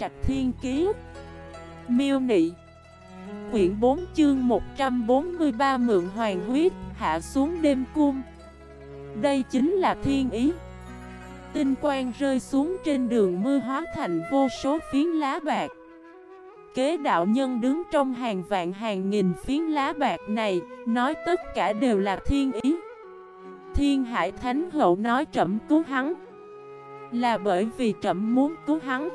Trạch Thiên Kiế Miêu Nị. Quyển 4 chương 143 Mượn Hoàng Huyết, Hạ xuống đêm cung. Đây chính là thiên ý. Tinh quang rơi xuống trên đường mưa hóa thành vô số phiến lá bạc. Kế đạo nhân đứng trong hàng vạn hàng nghìn phiến lá bạc này, Nói tất cả đều là thiên ý. Thiên Hải Thánh Hậu nói trẫm cứu hắn. Là bởi vì trẫm muốn cứu hắn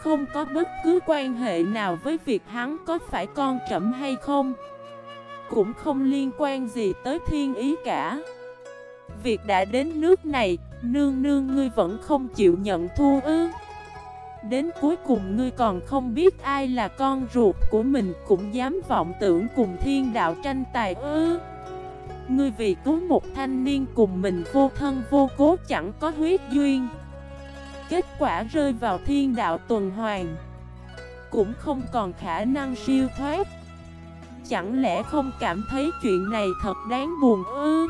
không có bất cứ quan hệ nào với việc hắn có phải con trẫm hay không. Cũng không liên quan gì tới thiên ý cả. Việc đã đến nước này, Nương nương ngươi vẫn không chịu nhận thua ư. Đến cuối cùng ngươi còn không biết ai là con ruột của mình Cũng dám vọng tưởng cùng thiên đạo tranh tài ư. Ngươi vì cứu một thanh niên cùng mình vô thân vô cố chẳng có huyết duyên. Kết quả rơi vào thiên đạo tuần hoàn. Cũng không còn khả năng siêu thoát. Chẳng lẽ không cảm thấy chuyện này thật đáng buồn ư?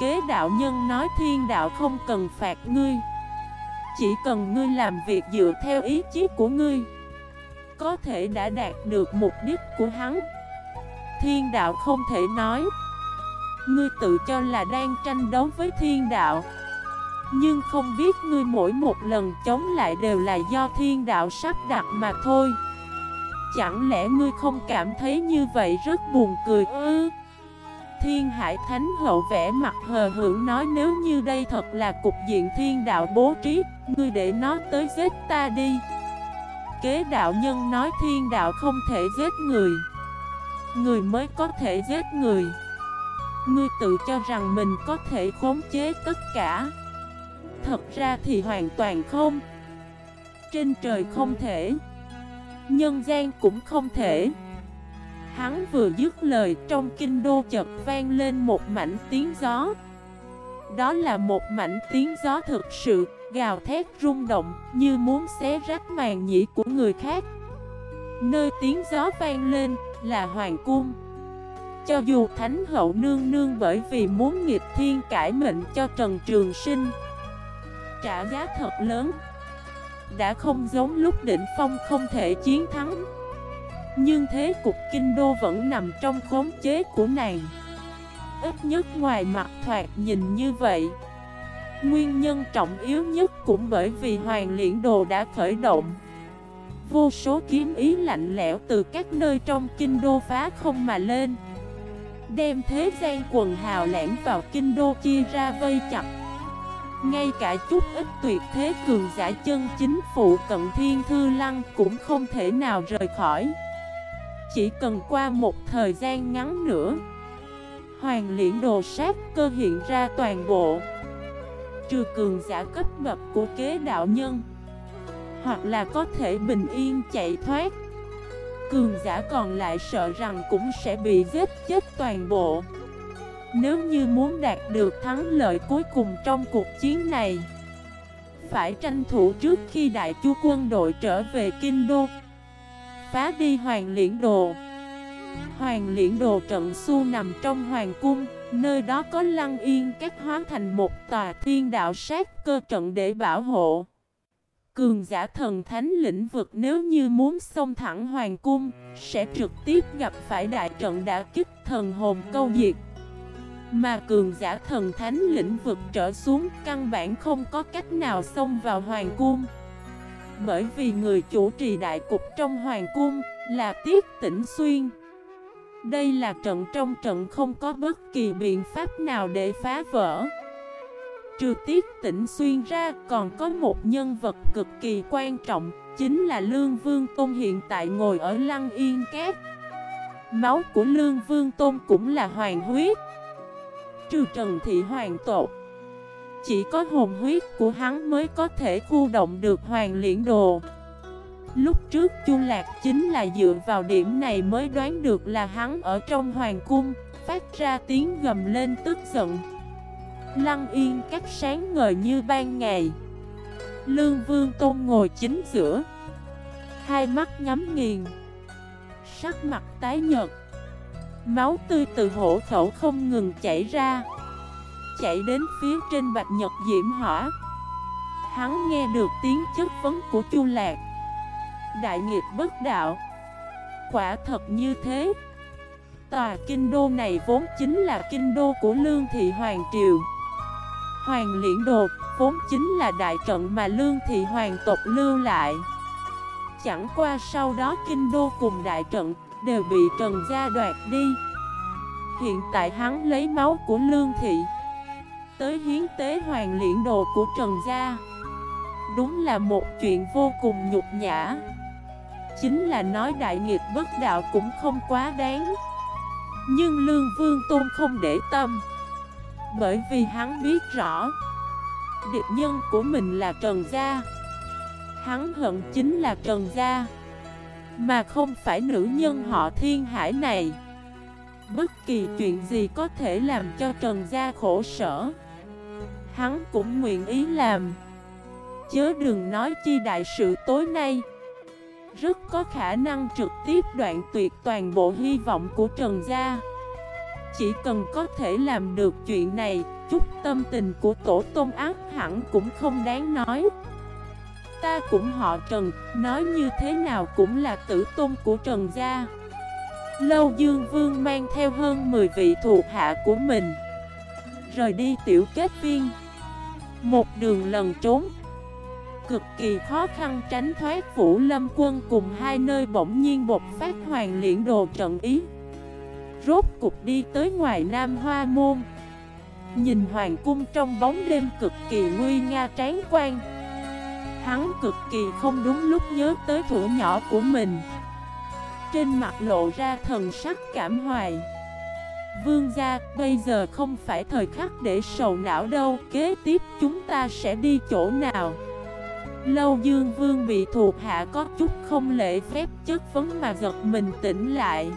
Kế đạo nhân nói thiên đạo không cần phạt ngươi. Chỉ cần ngươi làm việc dựa theo ý chí của ngươi, Có thể đã đạt được mục đích của hắn. Thiên đạo không thể nói, Ngươi tự cho là đang tranh đấu với thiên đạo. Nhưng không biết ngươi mỗi một lần chống lại đều là do thiên đạo sắp đặt mà thôi Chẳng lẽ ngươi không cảm thấy như vậy rất buồn cười ư? Thiên Hải Thánh Hậu vẽ mặt hờ hưởng nói nếu như đây thật là cục diện thiên đạo bố trí, ngươi để nó tới giết ta đi. Kế đạo nhân nói thiên đạo không thể giết người, người mới có thể giết người. Ngươi tự cho rằng mình có thể khống chế tất cả Thật ra thì hoàn toàn không. Trên trời không thể. Nhân gian cũng không thể. Hắn vừa dứt lời, trong kinh đô chợt vang lên một mảnh tiếng gió. Đó là một mảnh tiếng gió thực sự, gào thét rung động, như muốn xé rách màn nhĩ của người khác. Nơi tiếng gió vang lên là hoàng cung. Cho dù Thánh Hậu Nương Nương bởi vì muốn nghịch thiên cải mệnh cho Trần Trường Sinh Trả giá thật lớn. Đã không giống lúc định phong không thể chiến thắng. Nhưng thế cục kinh đô vẫn nằm trong khống chế của nàng. Ít nhất ngoài mặt thoạt nhìn như vậy. Nguyên nhân trọng yếu nhất cũng bởi vì Hoàng Liễn Đồ đã khởi động. Vô số kiếm ý lạnh lẽo từ các nơi trong kinh đô phá không mà lên. Đem thế gian quần hào lãng vào kinh đô chia ra vây chặt. Ngay cả chút ít tuyệt thế cường giả chân chính phụ cận thiên thư lăng cũng không thể nào rời khỏi. Chỉ cần qua một thời gian ngắn nữa, Hoàng liễn đồ sát cơ hiện ra toàn bộ. Trừ cường giả cấp bậc của kế đạo nhân, Hoặc là có thể bình yên chạy thoát, cường giả còn lại sợ rằng cũng sẽ bị giết chết toàn bộ. Nếu như muốn đạt được thắng lợi cuối cùng trong cuộc chiến này, Phải tranh thủ trước khi đại chu quân đội trở về Kinh Đô. Phá đi Hoàng Liễn Đồ. Hoàng Liễn Đồ trận su nằm trong Hoàng Cung, Nơi đó có lăng yên các hóa thành một tòa thiên đạo sát cơ trận để bảo hộ. Cường giả thần thánh lĩnh vực nếu như muốn xông thẳng hoàng cung, Sẽ trực tiếp gặp phải đại trận đã kích thần hồn câu diệt. Mà cường giả thần thánh lĩnh vực trở xuống, Căn bản không có cách nào xông vào hoàng cung. Bởi vì người chủ trì đại cục trong hoàng cung là Tiết Tĩnh Xuyên. Đây là trận trong trận không có bất kỳ biện pháp nào để phá vỡ. Trừ tiết tỉnh xuyên ra, còn có một nhân vật cực kỳ quan trọng, Chính là Lương Vương Tôn hiện tại ngồi ở Lăng Yên Két Máu của Lương Vương Tôn cũng là hoàng huyết. Trừ Trần Thị Hoàng tộc. Chỉ có hồn huyết của hắn mới có thể khu động được hoàng liễn đồ. Lúc trước Chu Lạc chính là dựa vào điểm này mới đoán được là hắn ở trong hoàng cung, Phát ra tiếng gầm lên tức giận. Lăng yên các sáng ngời như ban ngày. Lương Vương Tôn ngồi chính giữa. Hai mắt nhắm nghiền. Sắc mặt tái nhợt. Máu tươi từ hổ khẩu không ngừng chảy ra Chạy đến phía trên bạch nhật diễm hỏa. Hắn nghe được tiếng chất vấn của Chu Lạc. Đại nghiệp bất đạo. Quả thật như thế. Tòa kinh đô này vốn chính là kinh đô của Lương Thị Hoàng Triều. Hoàng Liễn Đột vốn chính là đại trận mà Lương Thị Hoàng tộc lưu lại. Chẳng qua sau đó kinh đô cùng đại trận đều bị Trần Gia đoạt đi. Hiện tại hắn lấy máu của Lương Thị, Tới hiến tế Hoàng Liễn Đồ của Trần Gia. Đúng là một chuyện vô cùng nhục nhã. Chính là nói đại nghiệp bất đạo cũng không quá đáng. Nhưng Lương Vương Tôn không để tâm, Bởi vì hắn biết rõ, Địch nhân của mình là Trần Gia. Hắn hận chính là Trần Gia. Mà không phải nữ nhân họ thiên hải này. Bất kỳ chuyện gì có thể làm cho Trần Gia khổ sở, Hắn cũng nguyện ý làm. Chớ đừng nói chi đại sự tối nay. Rất có khả năng trực tiếp đoạn tuyệt toàn bộ hy vọng của Trần Gia. Chỉ cần có thể làm được chuyện này, Chút tâm tình của tổ tôn ác hẳn cũng không đáng nói. Ta cũng họ Trần, Nói như thế nào cũng là tử tôn của Trần Gia. Lâu Dương Vương mang theo hơn 10 vị thuộc hạ của mình. Rời đi tiểu kết viên. Một đường lần trốn. Cực kỳ khó khăn tránh thoát Vũ Lâm quân cùng hai nơi bỗng nhiên bộc phát hoàng liễn đồ trận ý. Rốt cục đi tới ngoài Nam Hoa Môn. Nhìn hoàng cung trong bóng đêm cực kỳ nguy nga tráng quan. Hắn cực kỳ không đúng lúc nhớ tới thủ nhỏ của mình. Trên mặt lộ ra thần sắc cảm hoài. Vương gia, bây giờ không phải thời khắc để sầu não đâu Kế tiếp chúng ta sẽ đi chỗ nào? Lâu Dương Vương bị thuộc hạ có chút không lễ phép chất vấn mà giật mình tỉnh lại.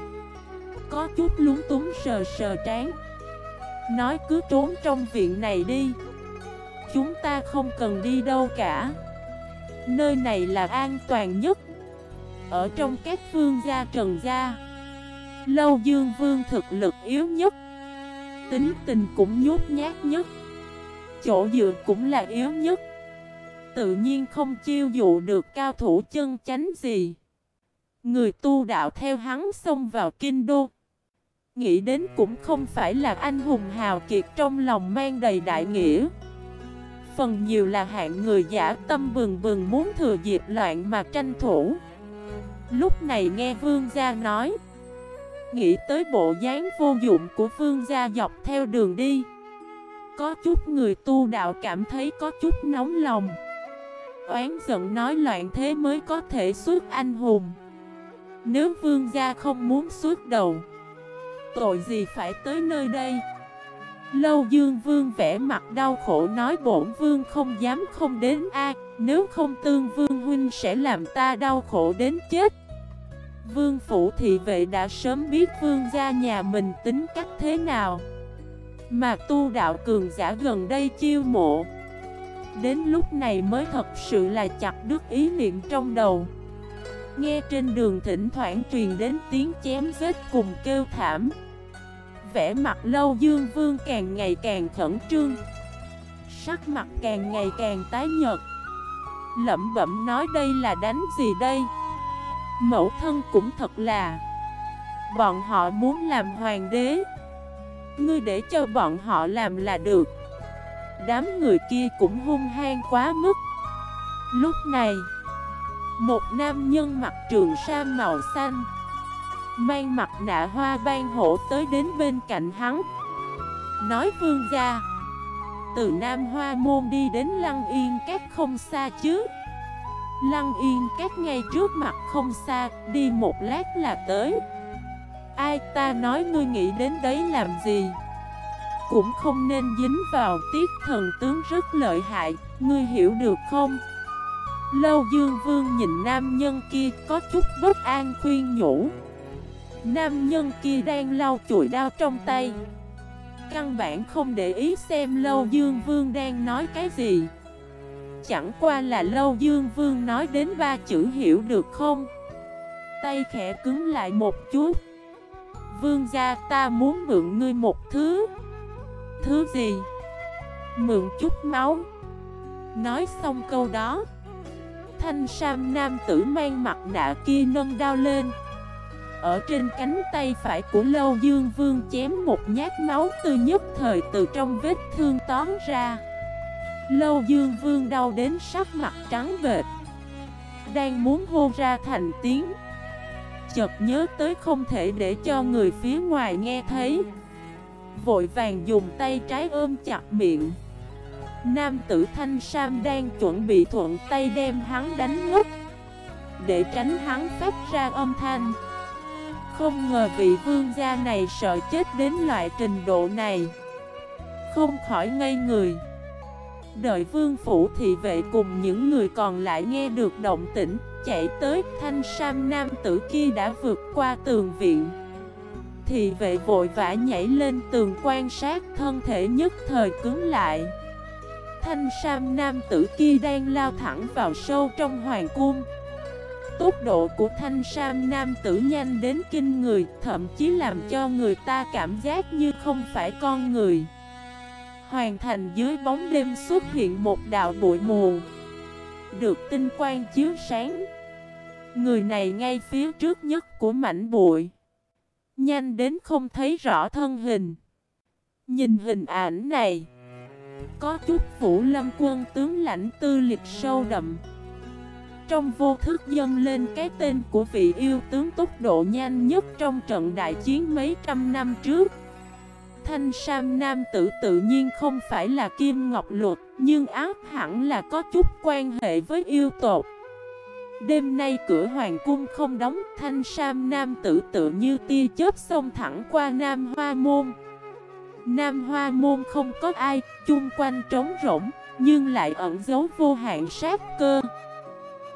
Có chút lúng túng sờ sờ trán. Nói cứ trốn trong viện này đi. Chúng ta không cần đi đâu cả. Nơi này là an toàn nhất. Ở trong các vương gia trần gia, Lâu dương vương thực lực yếu nhất, Tính tình cũng nhút nhát nhất, Chỗ dựa cũng là yếu nhất. Tự nhiên không chiêu dụ được cao thủ chân chánh gì. Người tu đạo theo hắn xông vào kinh đô, Nghĩ đến cũng không phải là anh hùng hào kiệt trong lòng mang đầy đại nghĩa. Phần nhiều là hạng người giả tâm bừng bừng muốn thừa dịp loạn mà tranh thủ. Lúc này nghe vương gia nói, Nghĩ tới bộ dáng vô dụng của vương gia dọc theo đường đi. Có chút người tu đạo cảm thấy có chút nóng lòng. Oán giận nói loạn thế mới có thể xuất anh hùng. Nếu vương gia không muốn xuất đầu, Tội gì phải tới nơi đây? Lâu Dương Vương vẽ mặt đau khổ nói bổn Vương không dám không đến a, Nếu không tương Vương Huynh sẽ làm ta đau khổ đến chết. Vương Phủ thị vệ đã sớm biết Vương gia nhà mình tính cách thế nào. Mà tu đạo cường giả gần đây chiêu mộ. Đến lúc này mới thật sự là chặt đứt ý niệm trong đầu. Nghe trên đường thỉnh thoảng truyền đến tiếng chém giết cùng kêu thảm vẻ mặt lâu dương vương càng ngày càng khẩn trương. Sắc mặt càng ngày càng tái nhợt. Lẩm bẩm nói đây là đánh gì đây? Mẫu thân cũng thật là. Bọn họ muốn làm hoàng đế. Ngươi để cho bọn họ làm là được. Đám người kia cũng hung hăng quá mức. Lúc này, Một nam nhân mặc trường sa màu xanh Mang mặt nạ hoa ban hổ tới đến bên cạnh hắn. Nói vương gia, Từ Nam Hoa Môn đi đến Lăng Yên Các không xa chứ? Lăng Yên Các ngay trước mặt không xa, Đi một lát là tới. Ai ta nói ngươi nghĩ đến đấy làm gì? Cũng không nên dính vào tiết thần tướng rất lợi hại, Ngươi hiểu được không? Lâu Dương Vương nhìn nam nhân kia có chút bất an khuyên nhủ. Nam nhân kia đang lau chùi đao trong tay. Căn bản không để ý xem Lâu Dương Vương đang nói cái gì. Chẳng qua là Lâu Dương Vương nói đến ba chữ hiểu được không? Tay khẽ cứng lại một chút. Vương gia, ta muốn mượn ngươi một thứ. Thứ gì? Mượn chút máu. Nói xong câu đó, Thanh sam nam tử mang mặt nạ kia nâng đao lên. Ở trên cánh tay phải của Lâu Dương Vương chém một nhát máu tươi nhất thời từ trong vết thương tóm ra. Lâu Dương Vương đau đến sắc mặt trắng bệt Đang muốn hô ra thành tiếng. Chợt nhớ tới không thể để cho người phía ngoài nghe thấy. Vội vàng dùng tay trái ôm chặt miệng. Nam tử Thanh Sam đang chuẩn bị thuận tay đem hắn đánh ngất, Để tránh hắn phát ra âm thanh. Không ngờ vị vương gia này sợ chết đến loại trình độ này. Không khỏi ngây người. Đợi vương phủ thị vệ cùng những người còn lại nghe được động tĩnh, Chạy tới, thanh sam nam tử kia đã vượt qua tường viện. Thị vệ vội vã nhảy lên tường quan sát, thân thể nhất thời cứng lại. Thanh sam nam tử kia đang lao thẳng vào sâu trong hoàng cung. Tốc độ của thanh sam nam tử nhanh đến kinh người, Thậm chí làm cho người ta cảm giác như không phải con người. Hoàn thành dưới bóng đêm xuất hiện một đạo bụi mù. Được tinh quang chiếu sáng. Người này ngay phía trước nhất của mảnh bụi. Nhanh đến không thấy rõ thân hình. Nhìn hình ảnh này, Có chút phủ lâm quân tướng lãnh tư lịch sâu đậm. Trong vô thức dâng lên cái tên của vị yêu tướng tốc độ nhanh nhất trong trận đại chiến mấy trăm năm trước. Thanh Sam Nam tử tự nhiên không phải là Kim Ngọc Luật Nhưng ác hẳn là có chút quan hệ với yêu tột Đêm nay cửa hoàng cung không đóng Thanh Sam Nam tử tự như tia chớp xông thẳng qua Nam Hoa Môn. Nam Hoa Môn không có ai, chung quanh trống rỗng Nhưng lại ẩn giấu vô hạn sát cơ.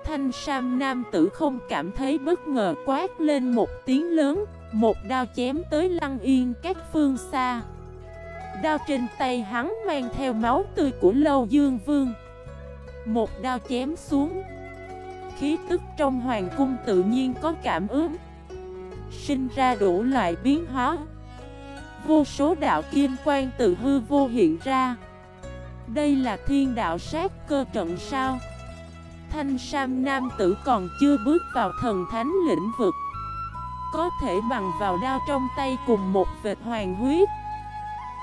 Thanh Sam Nam tử không cảm thấy bất ngờ, quát lên một tiếng lớn, Một đao chém tới lăng yên các phương xa. Đao trên tay hắn mang theo máu tươi của Lâu Dương Vương. Một đao chém xuống. Khí tức trong hoàng cung tự nhiên có cảm ứng. Sinh ra đủ loại biến hóa. Vô số đạo kim quang tự hư vô hiện ra. Đây là thiên đạo sát cơ trận sao? Thanh Sam Nam tử còn chưa bước vào thần thánh lĩnh vực. Có thể bằng vào đao trong tay cùng một vệt hoàng huyết.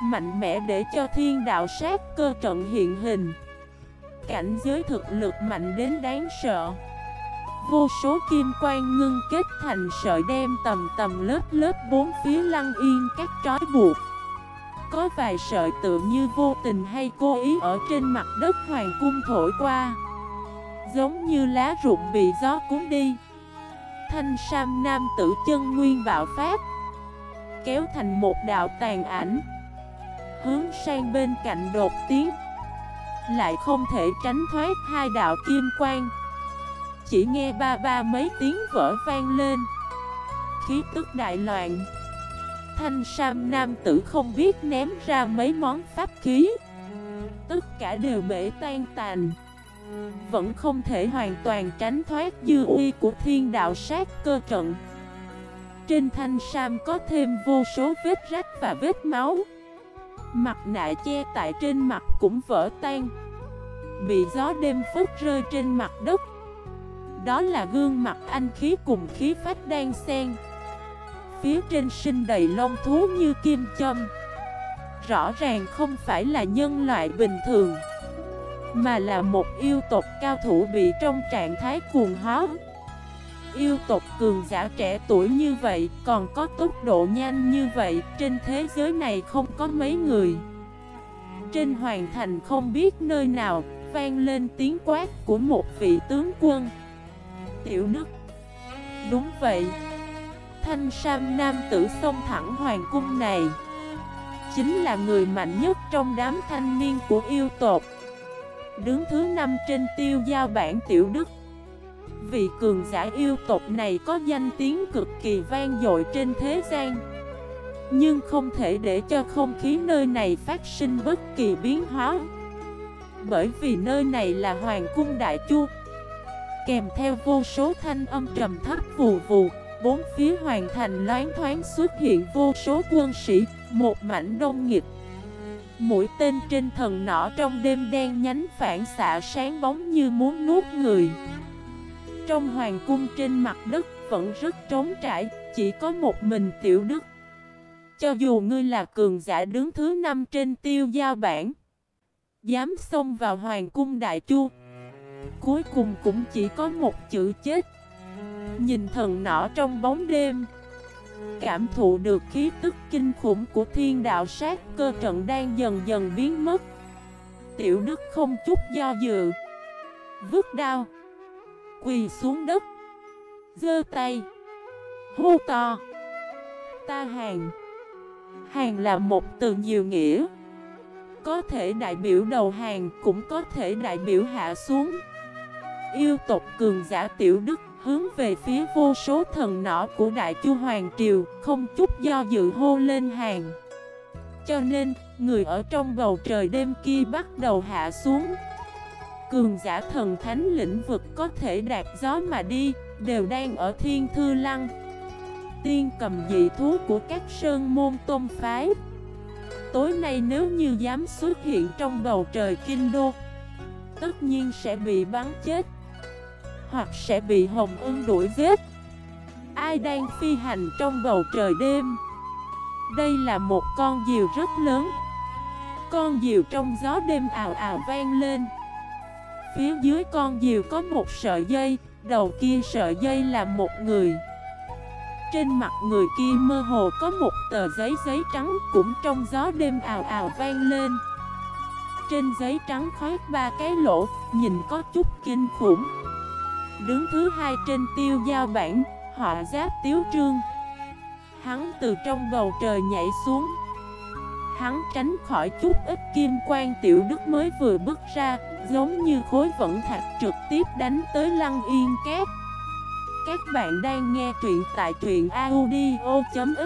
Mạnh mẽ để cho thiên đạo sát cơ trận hiện hình. Cảnh giới thực lực mạnh đến đáng sợ. Vô số kim quang ngưng kết thành sợi đem tầm tầm lớp lớp bốn phía lăng yên các trói buộc. Có vài sợi tự như vô tình hay cố ý ở trên mặt đất hoàng cung thổi qua. Giống như lá rụng bị gió cuốn đi. Thanh sam nam tử chân nguyên bạo phát, Kéo thành một đạo tàn ảnh, Hướng sang bên cạnh đột tiến. Lại không thể tránh thoát hai đạo kim quang. Chỉ nghe ba ba mấy tiếng vỡ vang lên. Khí tức đại loạn. Thanh Sam nam tử không biết ném ra mấy món pháp khí. Tất cả đều bể tan tành. Vẫn không thể hoàn toàn tránh thoát dư uy của thiên đạo sát cơ trận. Trên thanh sam có thêm vô số vết rách và vết máu. Mặt nạ che tại trên mặt cũng vỡ tan. Bị gió đêm phút rơi trên mặt đất. Đó là gương mặt anh khí cùng khí phách đang xen. Phía trên sinh đầy lông thú như kim châm. Rõ ràng không phải là nhân loại bình thường. Mà là một yêu tộc cao thủ bị trong trạng thái cuồng hóa. Yêu tộc cường giả trẻ tuổi như vậy Còn có tốc độ nhanh như vậy, Trên thế giới này không có mấy người. Trên hoàng thành không biết nơi nào, Vang lên tiếng quát của một vị tướng quân. Tiểu nước. Đúng vậy. Thanh Sam Nam tử xông thẳng hoàng cung này. Chính là người mạnh nhất trong đám thanh niên của yêu tộc. Đứng thứ năm trên tiêu giao bản Tiểu Đức. Vị cường giả yêu tộc này có danh tiếng cực kỳ vang dội trên thế gian. Nhưng không thể để cho không khí nơi này phát sinh bất kỳ biến hóa. Bởi vì nơi này là Hoàng cung Đại Chu. Kèm theo vô số thanh âm trầm thấp vù vù, Bốn phía hoàng thành loáng thoáng xuất hiện vô số quân sĩ, Một mảnh đông nghịch. Mũi tên trên thần nỏ trong đêm đen nhánh phản xạ sáng bóng như muốn nuốt người. Trong hoàng cung trên mặt đất vẫn rất trống trải, Chỉ có một mình tiểu đức. Cho dù ngươi là cường giả đứng thứ năm trên tiêu giao bản Dám xông vào hoàng cung đại chu, Cuối cùng cũng chỉ có một chữ chết. Nhìn thần nỏ trong bóng đêm Cảm thụ được khí tức kinh khủng của thiên đạo sát cơ trận đang dần dần biến mất. Tiểu Đức không chút do dự, Vứt đao, Quỳ xuống đất Dơ tay, Hô to, Ta hàng Hàng là một từ nhiều nghĩa. Có thể đại biểu đầu hàng Cũng có thể đại biểu hạ xuống. Yêu tộc cường giả Tiểu Đức hướng về phía vô số thần nỏ của Đại Chu Hoàng Triều, không chút do dự hô lên hàng. Cho nên, người ở trong bầu trời đêm kia bắt đầu hạ xuống. Cường giả thần thánh lĩnh vực có thể đạt gió mà đi, đều đang ở thiên thư lăng. Tiên cầm dị thú của các sơn môn tôn phái. Tối nay nếu như dám xuất hiện trong bầu trời kinh đô, tất nhiên sẽ bị bắn chết hoặc sẽ bị Hồng Ưng đuổi giết. Ai đang phi hành trong bầu trời đêm? Đây là một con diều rất lớn. Con diều trong gió đêm ào ào vang lên. Phía dưới con diều có một sợi dây, đầu kia sợi dây là một người. Trên mặt người kia mơ hồ có một tờ giấy giấy trắng cũng trong gió đêm ào ào vang lên. Trên giấy trắng khoét ba cái lỗ, nhìn có chút kinh khủng. Đứng thứ hai trên tiêu giao bản, họa giáp tiếu trương. Hắn từ trong bầu trời nhảy xuống. Hắn tránh khỏi chút ít kim quang tiểu đức mới vừa bước ra Giống như khối vận thạch trực tiếp đánh tới lăng yên két Các bạn đang nghe truyện tại truyện audio.fif